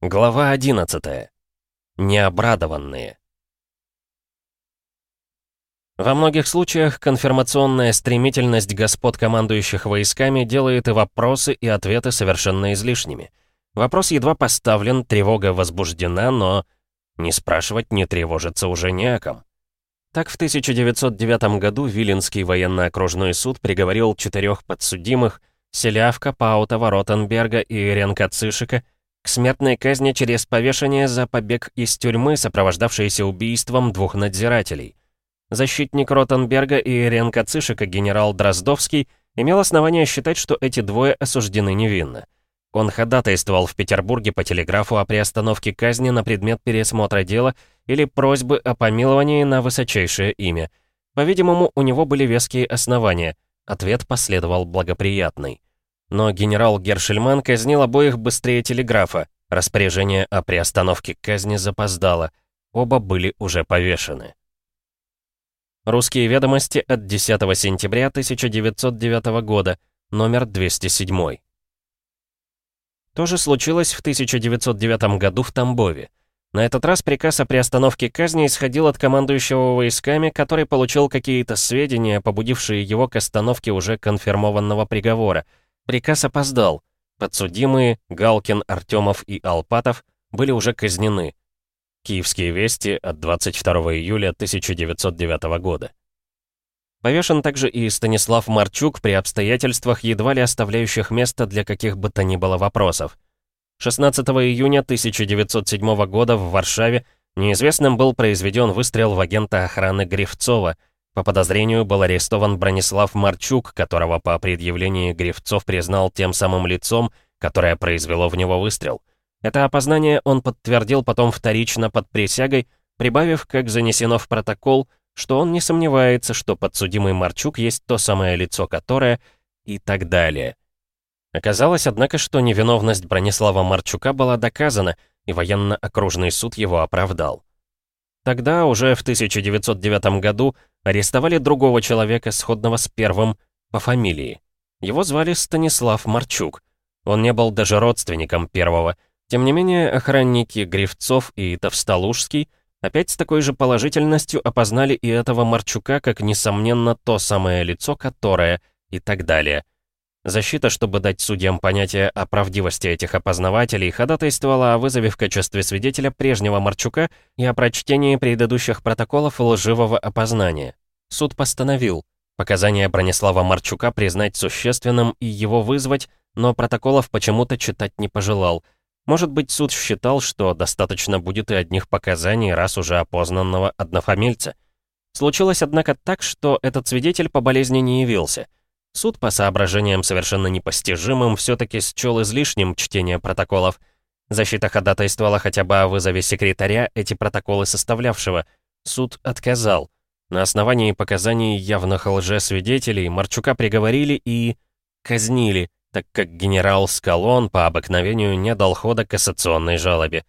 Глава 11. Необрадованные. Во многих случаях конфирмационная стремительность господ, командующих войсками, делает и вопросы, и ответы совершенно излишними. Вопрос едва поставлен, тревога возбуждена, но не спрашивать, не тревожиться уже не о ком. Так в 1909 году Виленский военно-окружной суд приговорил четырех подсудимых Селявка, Паута, Воротенберга и Ренка Цишика к смертной казни через повешение за побег из тюрьмы, сопровождавшейся убийством двух надзирателей. Защитник Ротенберга и Ренка Цишика генерал Дроздовский имел основание считать, что эти двое осуждены невинно. Он ходатайствовал в Петербурге по телеграфу о приостановке казни на предмет пересмотра дела или просьбы о помиловании на высочайшее имя. По-видимому, у него были веские основания. Ответ последовал благоприятный. Но генерал Гершельман казнил обоих быстрее телеграфа. Распоряжение о приостановке казни запоздало. Оба были уже повешены. Русские ведомости от 10 сентября 1909 года, номер 207. То же случилось в 1909 году в Тамбове. На этот раз приказ о приостановке казни исходил от командующего войсками, который получил какие-то сведения, побудившие его к остановке уже конфирмованного приговора — Приказ опоздал. Подсудимые Галкин, Артемов и Алпатов были уже казнены. Киевские вести от 22 июля 1909 года. Повешен также и Станислав Марчук при обстоятельствах, едва ли оставляющих место для каких бы то ни было вопросов. 16 июня 1907 года в Варшаве неизвестным был произведен выстрел в агента охраны Грифцова – по подозрению был арестован Бронислав Марчук, которого по предъявлении Гривцов признал тем самым лицом, которое произвело в него выстрел. Это опознание он подтвердил потом вторично под присягой, прибавив, как занесено в протокол, что он не сомневается, что подсудимый Марчук есть то самое лицо, которое... и так далее. Оказалось, однако, что невиновность Бронислава Марчука была доказана, и военно-окружный суд его оправдал. Тогда, уже в 1909 году, арестовали другого человека, сходного с первым, по фамилии. Его звали Станислав Марчук. Он не был даже родственником первого. Тем не менее, охранники Гривцов и Товстолужский опять с такой же положительностью опознали и этого Марчука как, несомненно, то самое лицо, которое... и так далее. Защита, чтобы дать судьям понятие о правдивости этих опознавателей, ходатайствовала о вызове в качестве свидетеля прежнего Марчука и о прочтении предыдущих протоколов лживого опознания. Суд постановил показания Бронислава Марчука признать существенным и его вызвать, но протоколов почему-то читать не пожелал. Может быть, суд считал, что достаточно будет и одних показаний, раз уже опознанного однофамильца. Случилось, однако, так, что этот свидетель по болезни не явился — Суд по соображениям совершенно непостижимым все-таки счел излишним чтение протоколов. Защита ходатайствовала хотя бы о вызове секретаря эти протоколы составлявшего. Суд отказал. На основании показаний явных лжесвидетелей Марчука приговорили и... казнили, так как генерал Скалон по обыкновению не дал хода кассационной жалобе.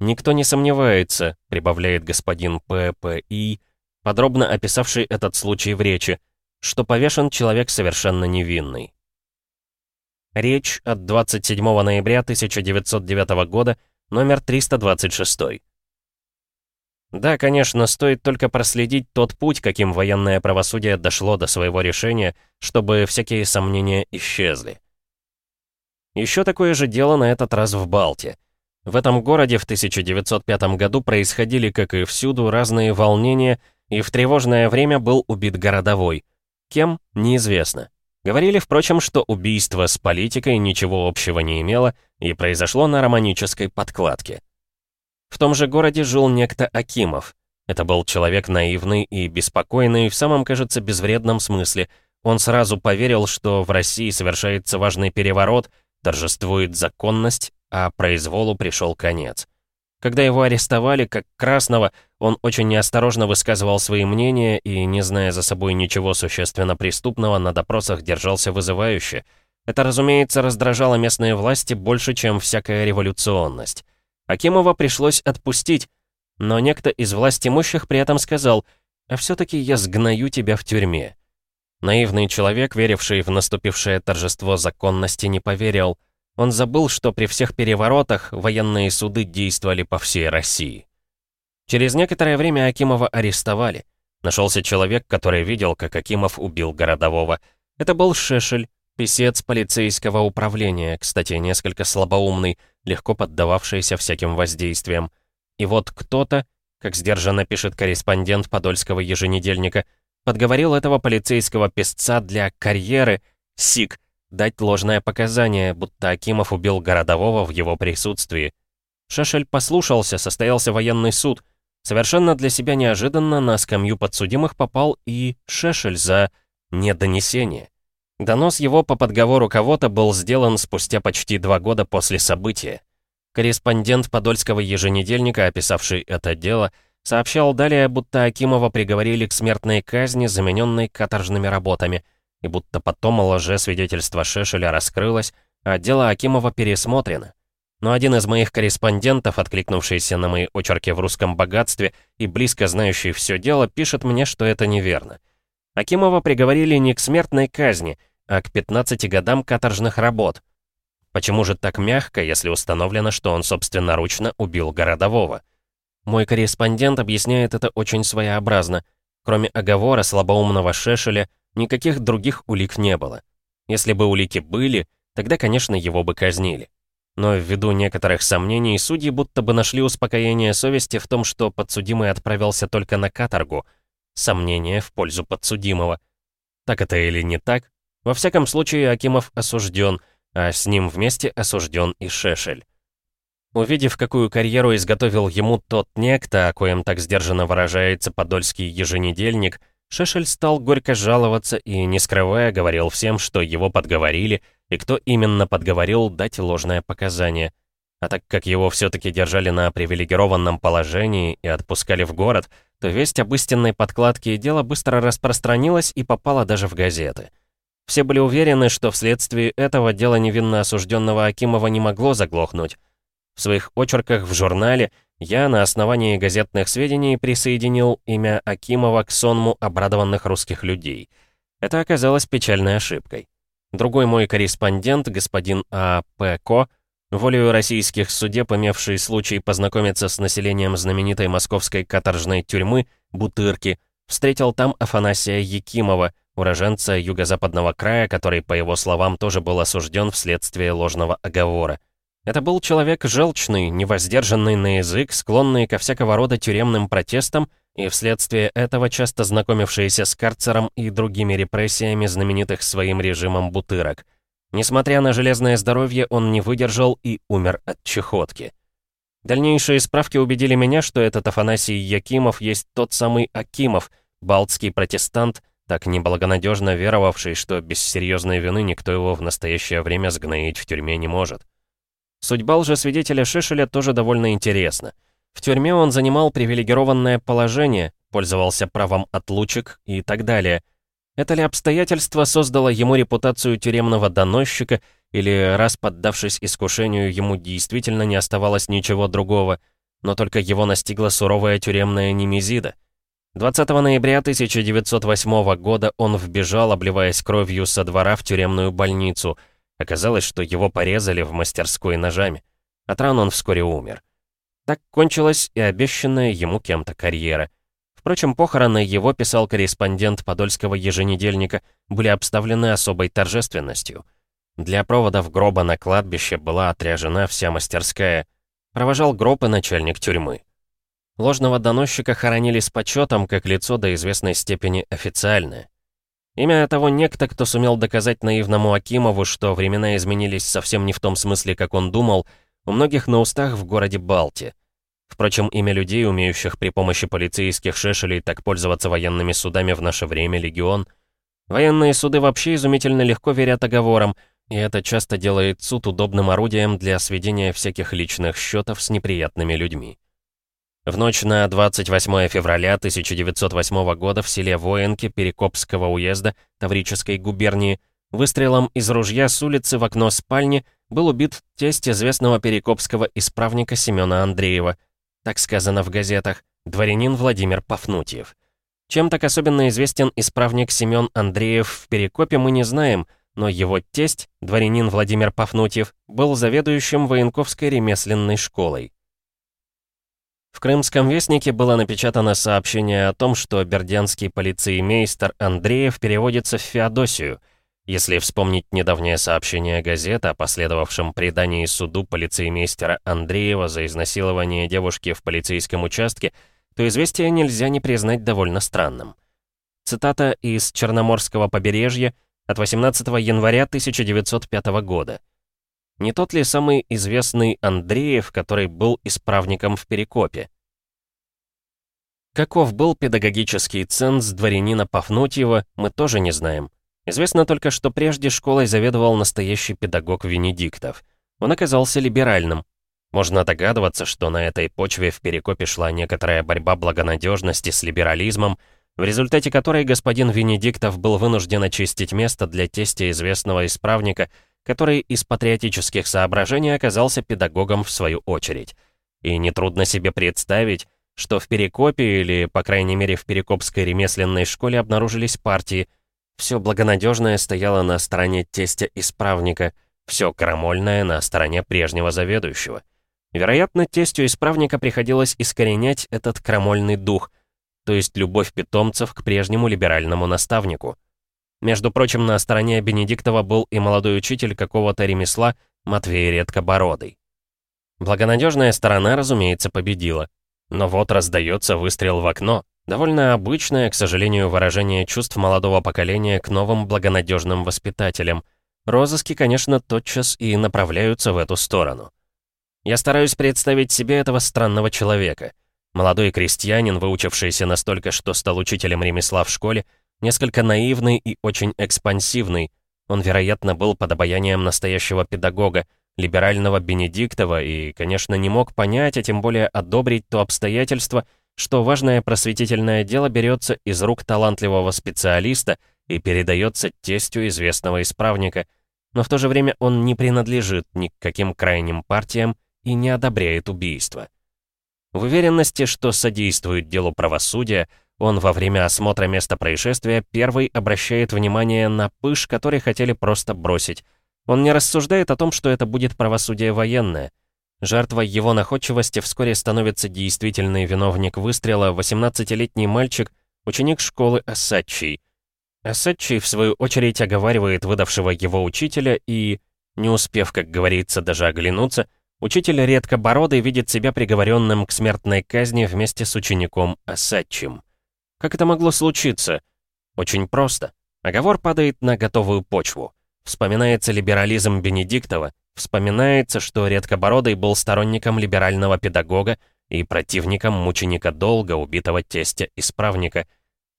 «Никто не сомневается», — прибавляет господин П.П.И., подробно описавший этот случай в речи, что повешен человек совершенно невинный. Речь от 27 ноября 1909 года, номер 326. Да, конечно, стоит только проследить тот путь, каким военное правосудие дошло до своего решения, чтобы всякие сомнения исчезли. Еще такое же дело на этот раз в Балте. В этом городе в 1905 году происходили, как и всюду, разные волнения, и в тревожное время был убит городовой – Кем — неизвестно. Говорили, впрочем, что убийство с политикой ничего общего не имело и произошло на романической подкладке. В том же городе жил некто Акимов. Это был человек наивный и беспокойный в самом, кажется, безвредном смысле. Он сразу поверил, что в России совершается важный переворот, торжествует законность, а произволу пришел конец. Когда его арестовали, как Красного, он очень неосторожно высказывал свои мнения и, не зная за собой ничего существенно преступного, на допросах держался вызывающе. Это, разумеется, раздражало местные власти больше, чем всякая революционность. Акимова пришлось отпустить, но некто из власти имущих при этом сказал, «А все-таки я сгною тебя в тюрьме». Наивный человек, веривший в наступившее торжество законности, не поверил. Он забыл, что при всех переворотах военные суды действовали по всей России. Через некоторое время Акимова арестовали. Нашелся человек, который видел, как Акимов убил городового. Это был Шешель, писец полицейского управления, кстати, несколько слабоумный, легко поддававшийся всяким воздействиям. И вот кто-то, как сдержанно пишет корреспондент Подольского еженедельника, подговорил этого полицейского песца для карьеры, СИК, дать ложное показание, будто Акимов убил городового в его присутствии. Шешель послушался, состоялся военный суд. Совершенно для себя неожиданно на скамью подсудимых попал и Шешель за недонесение. Донос его по подговору кого-то был сделан спустя почти два года после события. Корреспондент Подольского еженедельника, описавший это дело, сообщал далее, будто Акимова приговорили к смертной казни, замененной каторжными работами – и будто потом лже-свидетельство Шешеля раскрылось, а дело Акимова пересмотрено. Но один из моих корреспондентов, откликнувшийся на мои очерки в русском богатстве и близко знающий все дело, пишет мне, что это неверно. Акимова приговорили не к смертной казни, а к 15 годам каторжных работ. Почему же так мягко, если установлено, что он собственноручно убил городового? Мой корреспондент объясняет это очень своеобразно. Кроме оговора слабоумного Шешеля, Никаких других улик не было. Если бы улики были, тогда, конечно, его бы казнили. Но ввиду некоторых сомнений, судьи будто бы нашли успокоение совести в том, что подсудимый отправился только на каторгу. Сомнение в пользу подсудимого. Так это или не так? Во всяком случае, Акимов осужден, а с ним вместе осужден и Шешель. Увидев, какую карьеру изготовил ему тот некто, о коем так сдержанно выражается подольский еженедельник, Шешель стал горько жаловаться и, не скрывая, говорил всем, что его подговорили, и кто именно подговорил дать ложное показание. А так как его все-таки держали на привилегированном положении и отпускали в город, то весть об истинной подкладке дела быстро распространилась и попала даже в газеты. Все были уверены, что вследствие этого дело невинно осужденного Акимова не могло заглохнуть. В своих очерках в журнале я на основании газетных сведений присоединил имя Акимова к сонму обрадованных русских людей. Это оказалось печальной ошибкой. Другой мой корреспондент, господин А. П. Ко, волею российских судеб, имевший случай познакомиться с населением знаменитой московской каторжной тюрьмы Бутырки, встретил там Афанасия Якимова, уроженца юго-западного края, который, по его словам, тоже был осужден вследствие ложного оговора. Это был человек желчный, невоздержанный на язык, склонный ко всякого рода тюремным протестам и вследствие этого часто знакомившийся с карцером и другими репрессиями знаменитых своим режимом бутырок. Несмотря на железное здоровье, он не выдержал и умер от чехотки. Дальнейшие справки убедили меня, что этот Афанасий Якимов есть тот самый Акимов, балтский протестант, так неблагонадежно веровавший, что без серьезной вины никто его в настоящее время сгноить в тюрьме не может. Судьба лжесвидетеля Шишеля тоже довольно интересна. В тюрьме он занимал привилегированное положение, пользовался правом отлучек и так далее. Это ли обстоятельство создало ему репутацию тюремного доносчика, или раз поддавшись искушению, ему действительно не оставалось ничего другого, но только его настигла суровая тюремная немезида? 20 ноября 1908 года он вбежал, обливаясь кровью со двора в тюремную больницу — Оказалось, что его порезали в мастерской ножами. От ран он вскоре умер. Так кончилась и обещанная ему кем-то карьера. Впрочем, похороны его, писал корреспондент Подольского еженедельника, были обставлены особой торжественностью. Для проводов гроба на кладбище была отряжена вся мастерская. Провожал гроб и начальник тюрьмы. Ложного доносчика хоронили с почетом, как лицо до известной степени официальное. Имя того некто, кто сумел доказать наивному Акимову, что времена изменились совсем не в том смысле, как он думал, у многих на устах в городе Балти. Впрочем, имя людей, умеющих при помощи полицейских шешелей так пользоваться военными судами в наше время, легион. Военные суды вообще изумительно легко верят оговорам, и это часто делает суд удобным орудием для сведения всяких личных счетов с неприятными людьми. В ночь на 28 февраля 1908 года в селе Воинки Перекопского уезда Таврической губернии выстрелом из ружья с улицы в окно спальни был убит тесть известного перекопского исправника Семена Андреева. Так сказано в газетах, дворянин Владимир Пафнутьев. Чем так особенно известен исправник Семен Андреев в Перекопе, мы не знаем, но его тесть, дворянин Владимир Пафнутьев, был заведующим военковской ремесленной школой. В «Крымском вестнике» было напечатано сообщение о том, что бердянский полицеймейстер Андреев переводится в Феодосию. Если вспомнить недавнее сообщение газеты о последовавшем предании суду полицеймейстера Андреева за изнасилование девушки в полицейском участке, то известие нельзя не признать довольно странным. Цитата из Черноморского побережья от 18 января 1905 года. Не тот ли самый известный Андреев, который был исправником в Перекопе? Каков был педагогический ценз дворянина Пафнутьева, мы тоже не знаем. Известно только, что прежде школой заведовал настоящий педагог Венедиктов. Он оказался либеральным. Можно догадываться, что на этой почве в Перекопе шла некоторая борьба благонадежности с либерализмом, в результате которой господин Венедиктов был вынужден очистить место для тестя известного исправника – который из патриотических соображений оказался педагогом в свою очередь. И нетрудно себе представить, что в Перекопе или, по крайней мере, в Перекопской ремесленной школе обнаружились партии. Все благонадежное стояло на стороне тестя-исправника, все крамольное на стороне прежнего заведующего. Вероятно, тестю исправника приходилось искоренять этот крамольный дух, то есть любовь питомцев к прежнему либеральному наставнику. Между прочим, на стороне Бенедиктова был и молодой учитель какого-то ремесла Матвей Редкобородый. Благонадежная сторона, разумеется, победила. Но вот раздается выстрел в окно. Довольно обычное, к сожалению, выражение чувств молодого поколения к новым благонадежным воспитателям. Розыски, конечно, тотчас и направляются в эту сторону. Я стараюсь представить себе этого странного человека. Молодой крестьянин, выучившийся настолько, что стал учителем ремесла в школе, Несколько наивный и очень экспансивный. Он, вероятно, был под обаянием настоящего педагога, либерального Бенедиктова, и, конечно, не мог понять, а тем более одобрить то обстоятельство, что важное просветительное дело берется из рук талантливого специалиста и передается тестю известного исправника, но в то же время он не принадлежит ни к каким крайним партиям и не одобряет убийство. В уверенности, что содействует делу правосудия, он во время осмотра места происшествия первый обращает внимание на пыш, который хотели просто бросить. Он не рассуждает о том, что это будет правосудие военное. Жертвой его находчивости вскоре становится действительный виновник выстрела, 18-летний мальчик, ученик школы Ассадчий. Ассадчий, в свою очередь, оговаривает выдавшего его учителя и, не успев, как говорится, даже оглянуться, учитель редко бородый видит себя приговоренным к смертной казни вместе с учеником Ассадчим. Как это могло случиться? Очень просто. Оговор падает на готовую почву. Вспоминается либерализм Бенедиктова, вспоминается, что Редкобородый был сторонником либерального педагога и противником мученика долга, убитого тестя-исправника.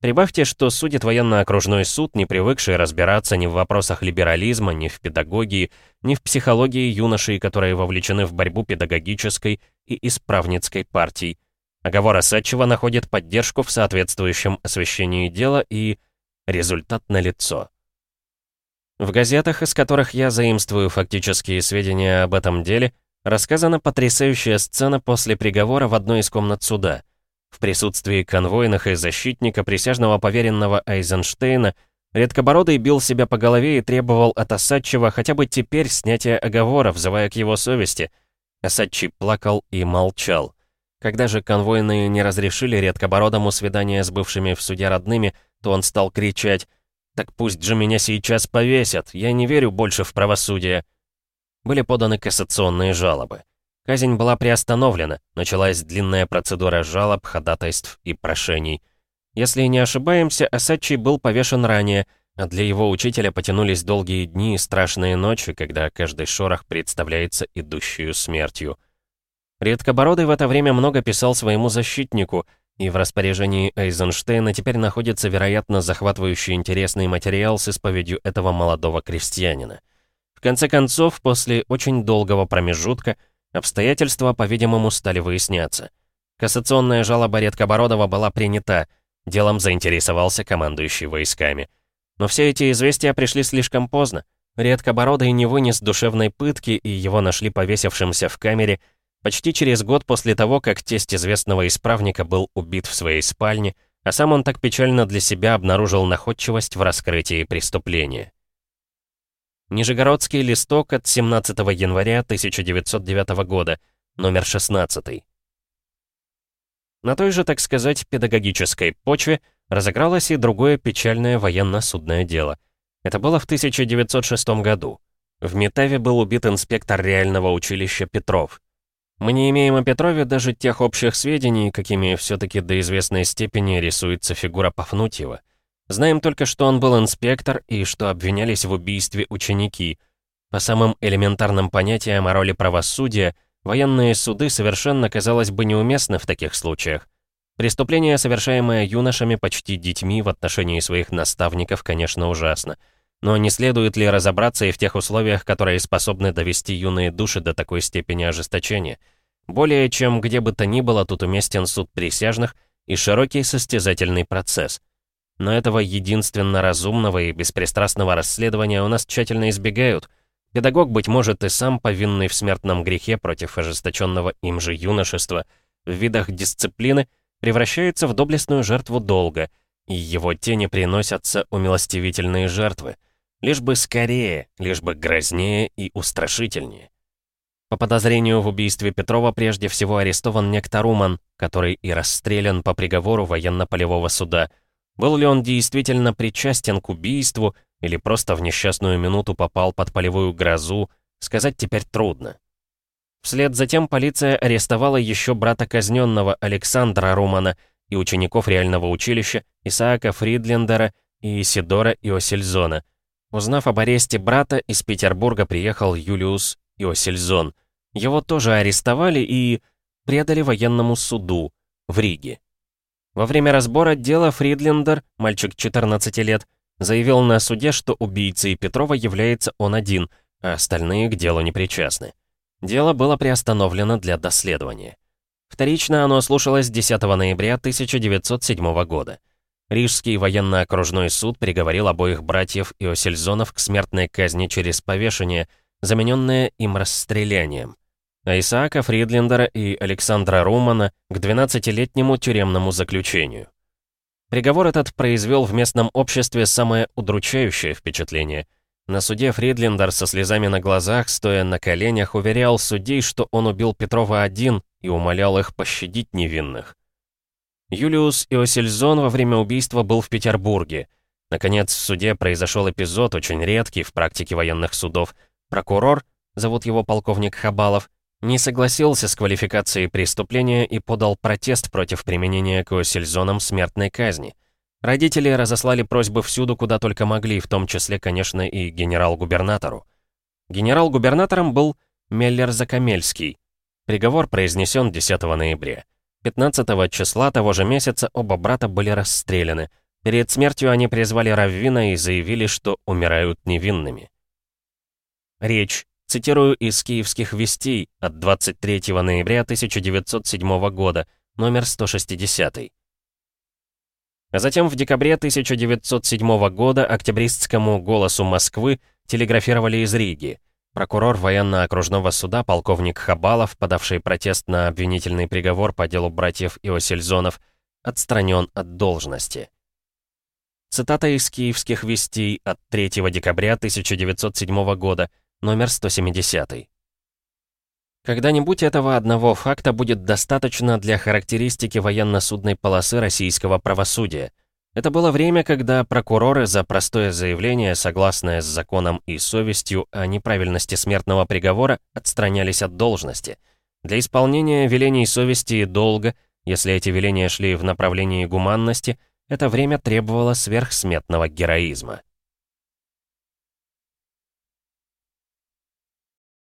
Прибавьте, что судит военно-окружной суд, не привыкший разбираться ни в вопросах либерализма, ни в педагогии, ни в психологии юношей, которые вовлечены в борьбу педагогической и исправницкой партий. Оговор Осадчева находит поддержку в соответствующем освещении дела и... результат налицо. В газетах, из которых я заимствую фактические сведения об этом деле, рассказана потрясающая сцена после приговора в одной из комнат суда. В присутствии конвойных и защитника присяжного поверенного Айзенштейна Редкобородый бил себя по голове и требовал от Осадчева хотя бы теперь снятия оговора, взывая к его совести. Осадчий плакал и молчал. Когда же конвойные не разрешили редкобородому свидание с бывшими в суде родными, то он стал кричать «Так пусть же меня сейчас повесят, я не верю больше в правосудие». Были поданы кассационные жалобы. Казнь была приостановлена, началась длинная процедура жалоб, ходатайств и прошений. Если не ошибаемся, Осадчий был повешен ранее, а для его учителя потянулись долгие дни и страшные ночи, когда каждый шорох представляется идущую смертью. Редкобородый в это время много писал своему защитнику, и в распоряжении Эйзенштейна теперь находится, вероятно, захватывающий интересный материал с исповедью этого молодого крестьянина. В конце концов, после очень долгого промежутка, обстоятельства, по-видимому, стали выясняться. Кассационная жалоба Редкобородова была принята, делом заинтересовался командующий войсками. Но все эти известия пришли слишком поздно. Редкобородый не вынес душевной пытки, и его нашли повесившимся в камере, Почти через год после того, как тесть известного исправника был убит в своей спальне, а сам он так печально для себя обнаружил находчивость в раскрытии преступления. Нижегородский листок от 17 января 1909 года, номер 16. На той же, так сказать, педагогической почве разыгралось и другое печальное военно-судное дело. Это было в 1906 году. В Метаве был убит инспектор реального училища Петров. Мы не имеем о Петрове даже тех общих сведений, какими все-таки до известной степени рисуется фигура Пафнутьева. Знаем только, что он был инспектор и что обвинялись в убийстве ученики. По самым элементарным понятиям о роли правосудия, военные суды совершенно, казалось бы, неуместны в таких случаях. Преступление, совершаемое юношами, почти детьми в отношении своих наставников, конечно, ужасно. Но не следует ли разобраться и в тех условиях, которые способны довести юные души до такой степени ожесточения? Более чем где бы то ни было, тут уместен суд присяжных и широкий состязательный процесс. Но этого единственно разумного и беспристрастного расследования у нас тщательно избегают. Педагог, быть может, и сам повинный в смертном грехе против ожесточенного им же юношества, в видах дисциплины, превращается в доблестную жертву долга, и его тени приносятся умилостивительные жертвы. Лишь бы скорее, лишь бы грознее и устрашительнее. По подозрению в убийстве Петрова прежде всего арестован некто Руман, который и расстрелян по приговору военно-полевого суда. Был ли он действительно причастен к убийству или просто в несчастную минуту попал под полевую грозу, сказать теперь трудно. Вслед за тем полиция арестовала еще брата казненного Александра Румана и учеников реального училища Исаака Фридлендера и Исидора Иосельзона – Узнав об аресте брата, из Петербурга приехал Юлиус Иосельзон. Его тоже арестовали и предали военному суду в Риге. Во время разбора дела Фридлендер, мальчик 14 лет, заявил на суде, что убийцей Петрова является он один, а остальные к делу не причастны. Дело было приостановлено для доследования. Вторично оно слушалось 10 ноября 1907 года. Рижский военно-окружной суд приговорил обоих братьев Иосельзонов к смертной казни через повешение, замененное им расстрелянием, а Исаака Фридлендера и Александра Румана к 12-летнему тюремному заключению. Приговор этот произвел в местном обществе самое удручающее впечатление. На суде Фридлендер со слезами на глазах, стоя на коленях, уверял судей, что он убил Петрова один и умолял их пощадить невинных. Юлиус Иосельзон во время убийства был в Петербурге. Наконец, в суде произошел эпизод, очень редкий в практике военных судов. Прокурор, зовут его полковник Хабалов, не согласился с квалификацией преступления и подал протест против применения к Иосельзонам смертной казни. Родители разослали просьбы всюду, куда только могли, в том числе, конечно, и генерал-губернатору. Генерал-губернатором был Меллер Закамельский. Приговор произнесен 10 ноября. 15 числа того же месяца оба брата были расстреляны. Перед смертью они призвали Раввина и заявили, что умирают невинными. Речь. Цитирую из «Киевских вестей» от 23 ноября 1907 года, номер 160. А затем в декабре 1907 года октябристскому «Голосу Москвы» телеграфировали из Риги. Прокурор военно-окружного суда полковник Хабалов, подавший протест на обвинительный приговор по делу братьев Иосельзонов, отстранен от должности. Цитата из «Киевских вестей» от 3 декабря 1907 года, номер 170. Когда-нибудь этого одного факта будет достаточно для характеристики военно-судной полосы российского правосудия – это было время, когда прокуроры за простое заявление, согласное с законом и совестью о неправильности смертного приговора, отстранялись от должности. Для исполнения велений совести и долга, если эти веления шли в направлении гуманности, это время требовало сверхсметного героизма.